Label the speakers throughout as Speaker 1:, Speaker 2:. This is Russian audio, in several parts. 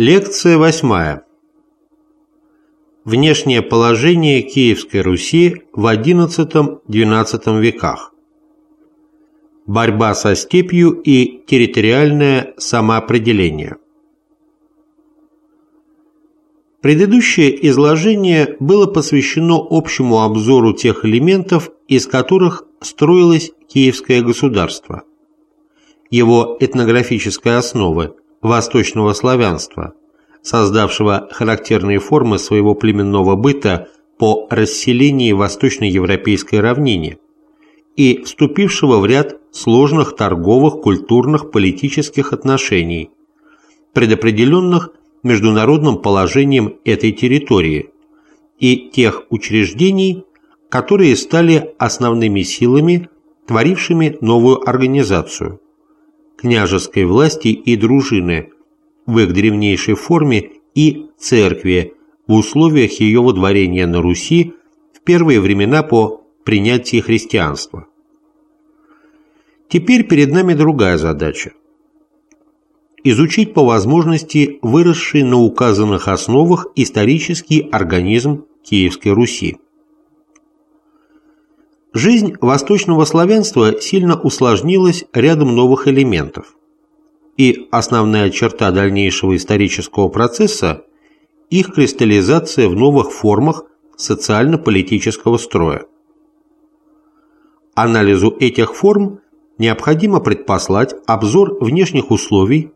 Speaker 1: Лекция восьмая. Внешнее положение Киевской Руси в XI-XII веках. Борьба со степью и территориальное самоопределение. Предыдущее изложение было посвящено общему обзору тех элементов, из которых строилось Киевское государство, его этнографической основы, восточного славянства, создавшего характерные формы своего племенного быта по расселении восточноевропейской равнине и вступившего в ряд сложных торговых, культурных, политических отношений, предопределенных международным положением этой территории и тех учреждений, которые стали основными силами, творившими новую организацию – княжеской власти и дружины в их древнейшей форме и церкви в условиях ее водворения на Руси в первые времена по принятии христианства. Теперь перед нами другая задача изучить по возможности выросший на указанных основах исторический организм Киевской Руси. Жизнь восточного славянства сильно усложнилась рядом новых элементов, и основная черта дальнейшего исторического процесса – их кристаллизация в новых формах социально-политического строя. Анализу этих форм необходимо предпослать обзор внешних условий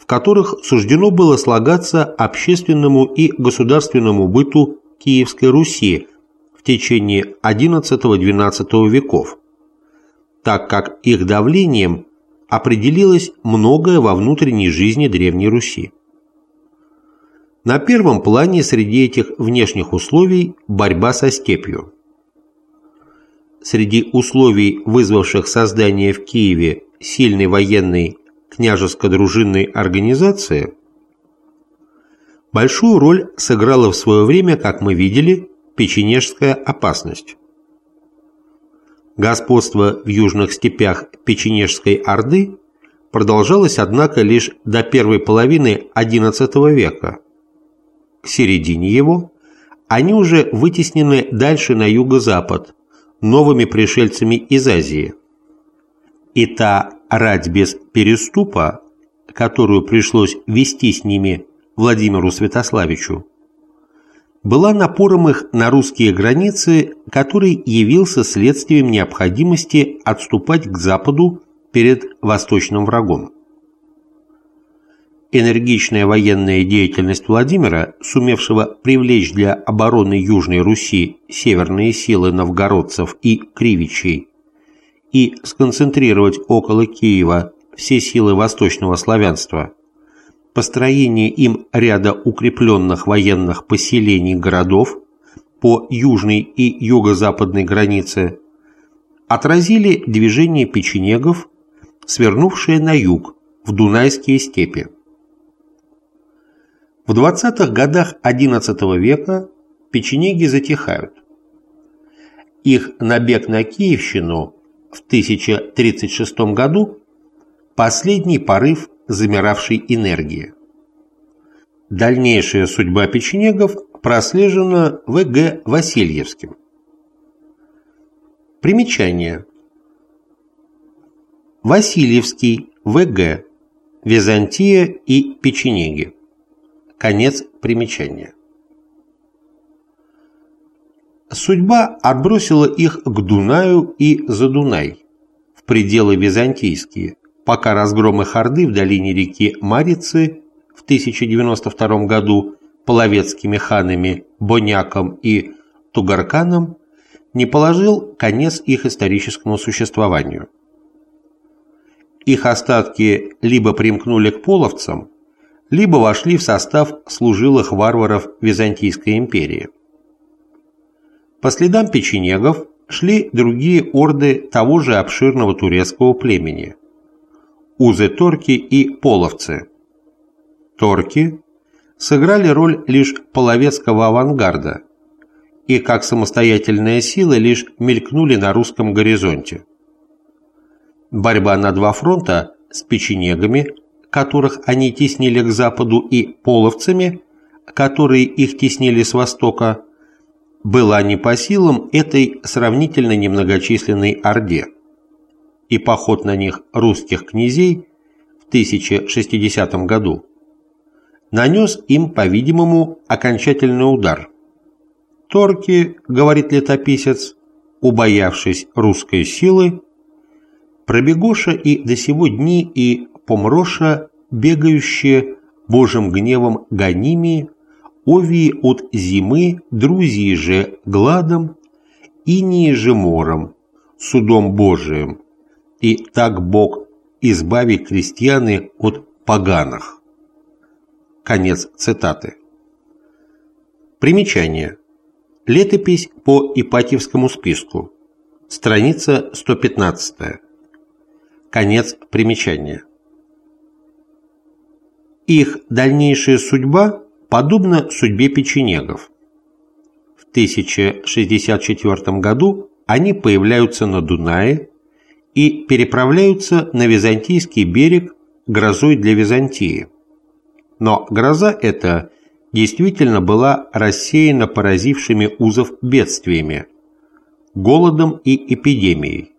Speaker 1: в которых суждено было слагаться общественному и государственному быту Киевской Руси в течение XI-XII веков, так как их давлением определилось многое во внутренней жизни Древней Руси. На первом плане среди этих внешних условий борьба со степью. Среди условий, вызвавших создание в Киеве сильной военной княжеско-дружинной организации большую роль сыграла в свое время, как мы видели, печенежская опасность. Господство в южных степях печенежской Орды продолжалось, однако, лишь до первой половины XI века. К середине его они уже вытеснены дальше на юго-запад новыми пришельцами из Азии. И та рать без переступа, которую пришлось вести с ними Владимиру Святославичу, была напором их на русские границы, который явился следствием необходимости отступать к западу перед восточным врагом. Энергичная военная деятельность Владимира, сумевшего привлечь для обороны Южной Руси северные силы новгородцев и кривичей, и сконцентрировать около Киева все силы восточного славянства, построение им ряда укрепленных военных поселений городов по южной и юго-западной границе отразили движение печенегов, свернувшие на юг, в Дунайские степи. В 20-х годах XI века печенеги затихают. Их набег на Киевщину в 1036 году последний порыв замиравшей энергии. Дальнейшая судьба печенегов прослежена В.Г. Васильевским. Примечание. Васильевский, В.Г. Византия и печенеги. Конец примечания. Судьба отбросила их к Дунаю и за Дунай, в пределы византийские, пока разгром их Орды в долине реки Марицы в 1092 году половецкими ханами Боняком и Тугарканом не положил конец их историческому существованию. Их остатки либо примкнули к половцам, либо вошли в состав служилых варваров Византийской империи. По следам печенегов шли другие орды того же обширного турецкого племени – узы-торки и половцы. Торки сыграли роль лишь половецкого авангарда и как самостоятельная сила лишь мелькнули на русском горизонте. Борьба на два фронта с печенегами, которых они теснили к западу, и половцами, которые их теснили с востока, была не по силам этой сравнительно немногочисленной орде. И поход на них русских князей в 1060 году нанес им, по-видимому, окончательный удар. Торки, говорит летописец, убоявшись русской силы, пробегоша и до сего дни и помроша, бегающие Божьим гневом гонимие, овии от зимы, друзьи же гладом, инии же мором, судом Божиим, и так Бог избави крестьяны от поганых. Конец цитаты. Примечание. Летопись по Ипатьевскому списку. Страница 115. Конец примечания. Их дальнейшая судьба подобна судьбе печенегов. В 1064 году они появляются на Дунае и переправляются на Византийский берег грозой для Византии. Но гроза эта действительно была рассеяна поразившими узов бедствиями, голодом и эпидемией.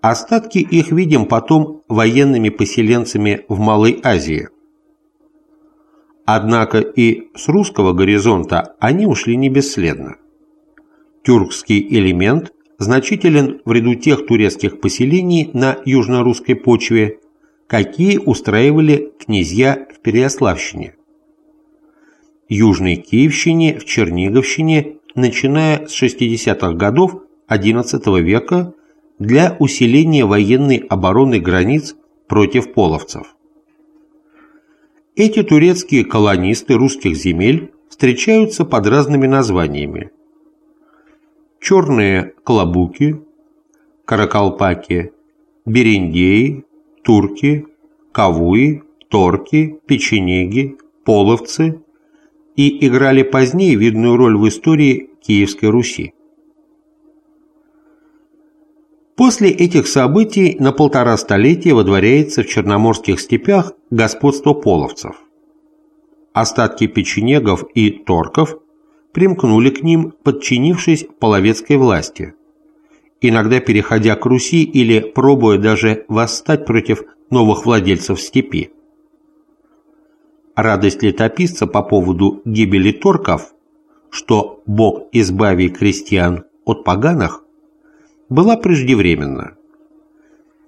Speaker 1: Остатки их видим потом военными поселенцами в Малой Азии. Однако и с русского горизонта они ушли не бесследно. Тюркский элемент значителен в ряду тех турецких поселений на южно-русской почве, какие устраивали князья в Переяславщине. Южной Киевщине, в Черниговщине, начиная с 60-х годов XI века для усиления военной обороны границ против половцев. Эти турецкие колонисты русских земель встречаются под разными названиями. Черные клабуки, каракалпаки, берендеи, турки, кавуи, торки, печенеги, половцы и играли позднее видную роль в истории Киевской Руси. После этих событий на полтора столетия водворяется в черноморских степях господство половцев. Остатки печенегов и торков примкнули к ним, подчинившись половецкой власти, иногда переходя к Руси или пробуя даже восстать против новых владельцев степи. Радость летописца по поводу гибели торков, что Бог избави крестьян от поганых, была преждевременна.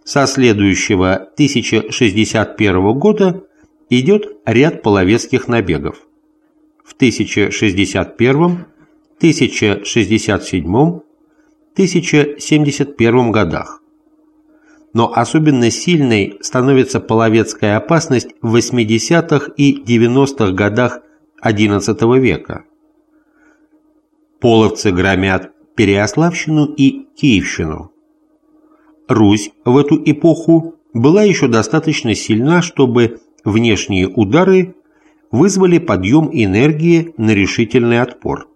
Speaker 1: Со следующего 1061 года идет ряд половецких набегов. В 1061, 1067, 1071 годах. Но особенно сильной становится половецкая опасность в 80-х и 90-х годах XI века. Половцы громят Переяславщину и Киевщину. Русь в эту эпоху была еще достаточно сильна, чтобы внешние удары вызвали подъем энергии на решительный отпор.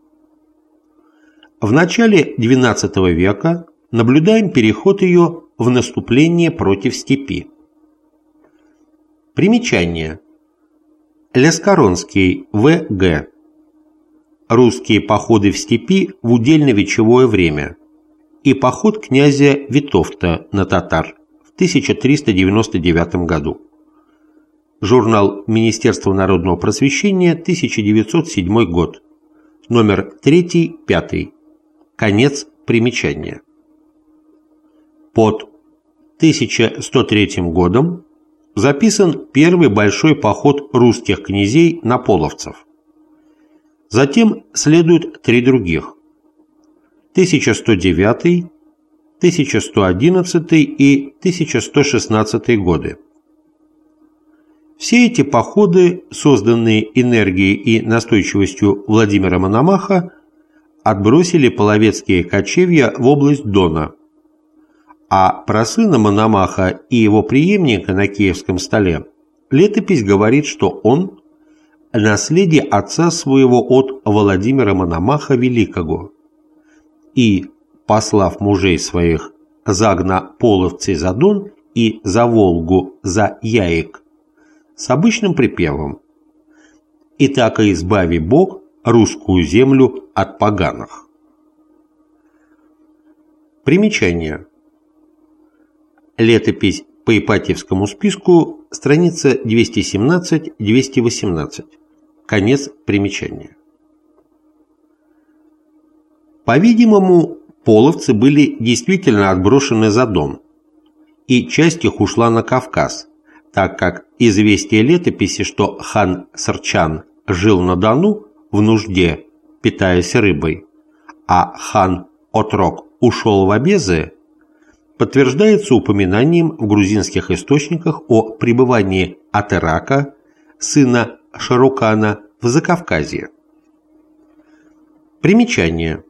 Speaker 1: В начале XII века наблюдаем переход ее в наступление против степи. Примечание. Лескоронский В.Г русские походы в степи в удельно-вечевое время и поход князя Витовта на татар в 1399 году. Журнал Министерства народного просвещения, 1907 год. Номер 3-5. Конец примечания. Под 1103 годом записан первый большой поход русских князей на половцев. Затем следуют три других. 1109, 1111 и 1116 годы. Все эти походы, созданные энергией и настойчивостью Владимира Мономаха, отбросили половецкие кочевья в область Дона, а про сына Мономаха и его преемника на Киевском столе летопись говорит, что он наследие отца своего от Владимира Мономаха Великого. И, послав мужей своих загна половцы за Дон и за Волгу за яек с обычным припевом «И так и избави Бог русскую землю от поганых». Примечание. Летопись по Ипатьевскому списку, страница 217-218. Конец примечания. По-видимому, половцы были действительно отброшены за Дон, и часть их ушла на Кавказ, так как известие летописи, что хан Сарчан жил на Дону в нужде, питаясь рыбой, а хан Отрок ушел в обезы, подтверждается упоминанием в грузинских источниках о пребывании Атерака, сына Шарукана, в Закавказье. Примечание.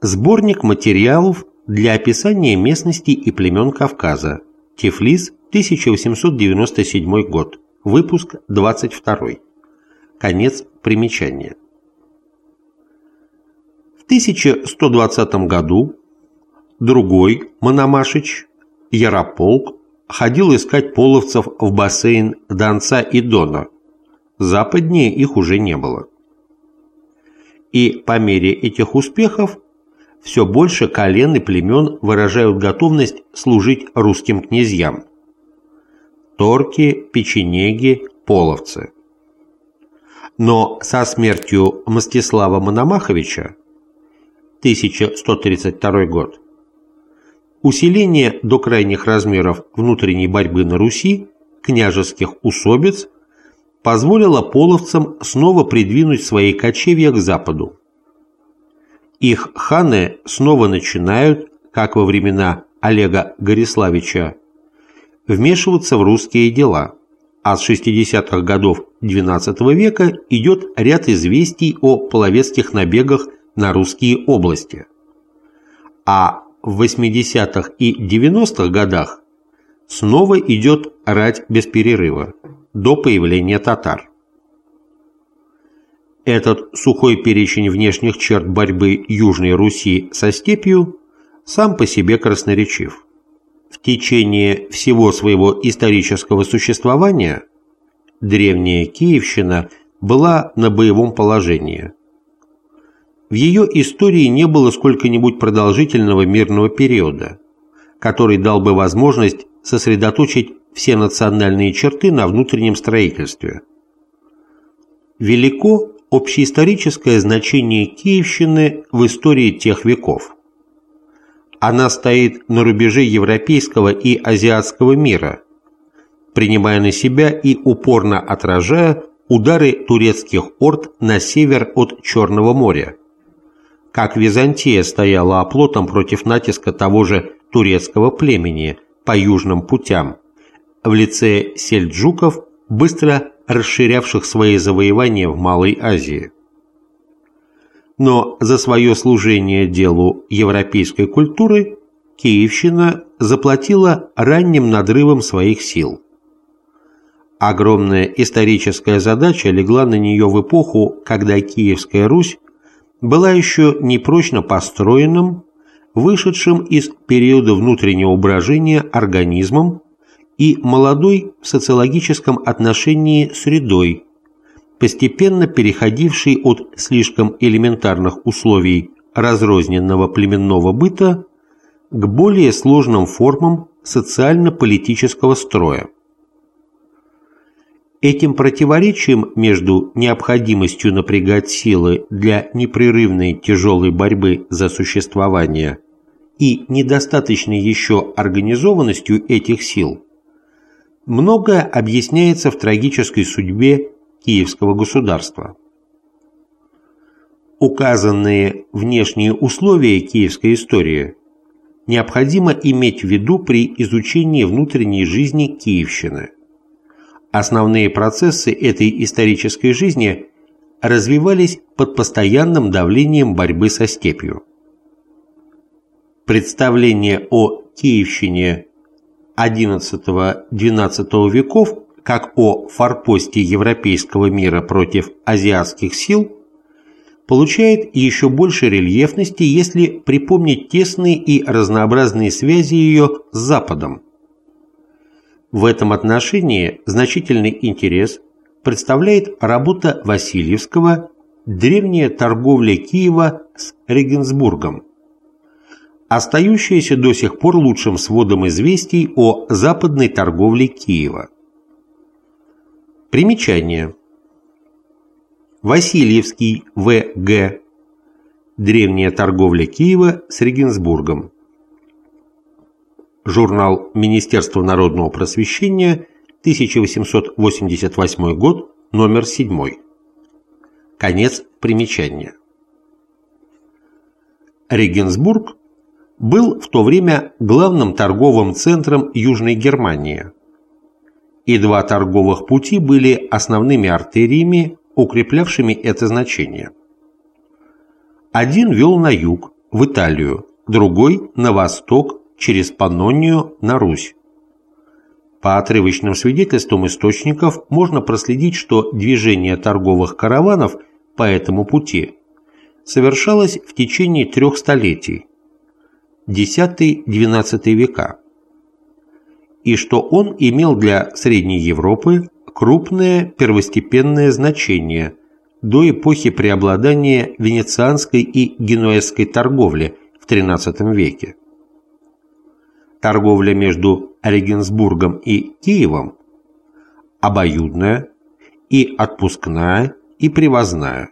Speaker 1: Сборник материалов для описания местности и племен Кавказа. Тифлис, 1897 год. Выпуск 22. Конец примечания. В 1120 году другой Мономашич, Ярополк, ходил искать половцев в бассейн Донца и Дона. Западнее их уже не было. И по мере этих успехов все больше колен и племен выражают готовность служить русским князьям. Торки, печенеги, половцы. Но со смертью Мстислава Мономаховича 1132 год усиление до крайних размеров внутренней борьбы на Руси, княжеских усобиц, позволило половцам снова придвинуть свои кочевья к западу их ханы снова начинают, как во времена Олега Гориславича, вмешиваться в русские дела, а с 60-х годов XII века идет ряд известий о половецких набегах на русские области. А в 80-х и 90-х годах снова идет рать без перерыва, до появления татар. Этот сухой перечень внешних черт борьбы Южной Руси со степью сам по себе красноречив. В течение всего своего исторического существования древняя Киевщина была на боевом положении. В ее истории не было сколько-нибудь продолжительного мирного периода, который дал бы возможность сосредоточить все национальные черты на внутреннем строительстве. Велико общеисторическое значение Киевщины в истории тех веков. Она стоит на рубеже европейского и азиатского мира, принимая на себя и упорно отражая удары турецких орд на север от Черного моря. Как Византия стояла оплотом против натиска того же турецкого племени по южным путям, в лице сельджуков, быстро расширявших свои завоевания в Малой Азии. Но за свое служение делу европейской культуры Киевщина заплатила ранним надрывом своих сил. Огромная историческая задача легла на нее в эпоху, когда Киевская Русь была еще непрочно построенным, вышедшим из периода внутреннего брожения организмом, и молодой в социологическом отношении средой, постепенно переходившей от слишком элементарных условий разрозненного племенного быта к более сложным формам социально-политического строя. Этим противоречием между необходимостью напрягать силы для непрерывной тяжелой борьбы за существование и недостаточной еще организованностью этих сил многое объясняется в трагической судьбе Киевского государства. Указанные внешние условия киевской истории необходимо иметь в виду при изучении внутренней жизни Киевщины. Основные процессы этой исторической жизни развивались под постоянным давлением борьбы со степью. Представление о Киевщине XI-XII веков как о форпосте европейского мира против азиатских сил, получает еще больше рельефности, если припомнить тесные и разнообразные связи ее с Западом. В этом отношении значительный интерес представляет работа Васильевского «Древняя торговля Киева с Регенсбургом», остающаяся до сих пор лучшим сводом известий о западной торговле Киева. Примечание. Васильевский В.Г. Древняя торговля Киева с Регенсбургом. Журнал Министерства народного просвещения, 1888 год, номер 7. Конец примечания. Регенсбург был в то время главным торговым центром Южной Германии, и два торговых пути были основными артериями, укреплявшими это значение. Один вел на юг, в Италию, другой – на восток, через Паннонию, на Русь. По отрывочным свидетельствам источников можно проследить, что движение торговых караванов по этому пути совершалось в течение трех столетий – X-XII века, и что он имел для Средней Европы крупное первостепенное значение до эпохи преобладания венецианской и генуэзской торговли в XIII веке. Торговля между Регенсбургом и Киевом обоюдная и отпускная и привозная.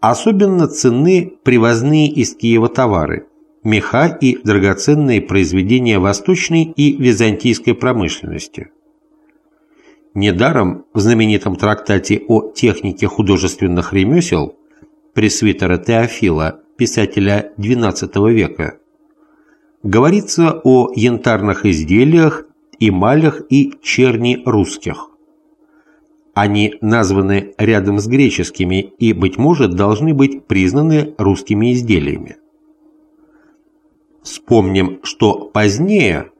Speaker 1: Особенно ценны привозные из Киева товары – меха и драгоценные произведения восточной и византийской промышленности – Недаром в знаменитом трактате о технике художественных ремесел пресвитера Теофила, писателя XII века, говорится о янтарных изделиях, эмалях и черни русских. Они названы рядом с греческими и, быть может, должны быть признаны русскими изделиями. Вспомним, что позднее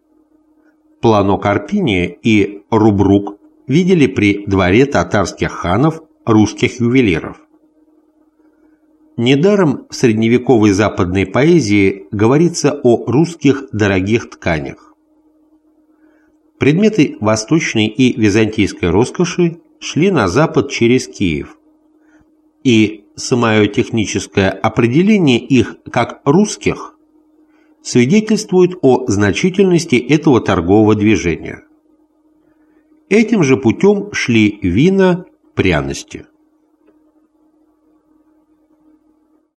Speaker 1: Плано Карпиния и Рубрук видели при дворе татарских ханов русских ювелиров. Недаром в средневековой западной поэзии говорится о русских дорогих тканях. Предметы восточной и византийской роскоши шли на запад через Киев, и самое техническое определение их как русских свидетельствует о значительности этого торгового движения. Этим же путем шли вина, пряности.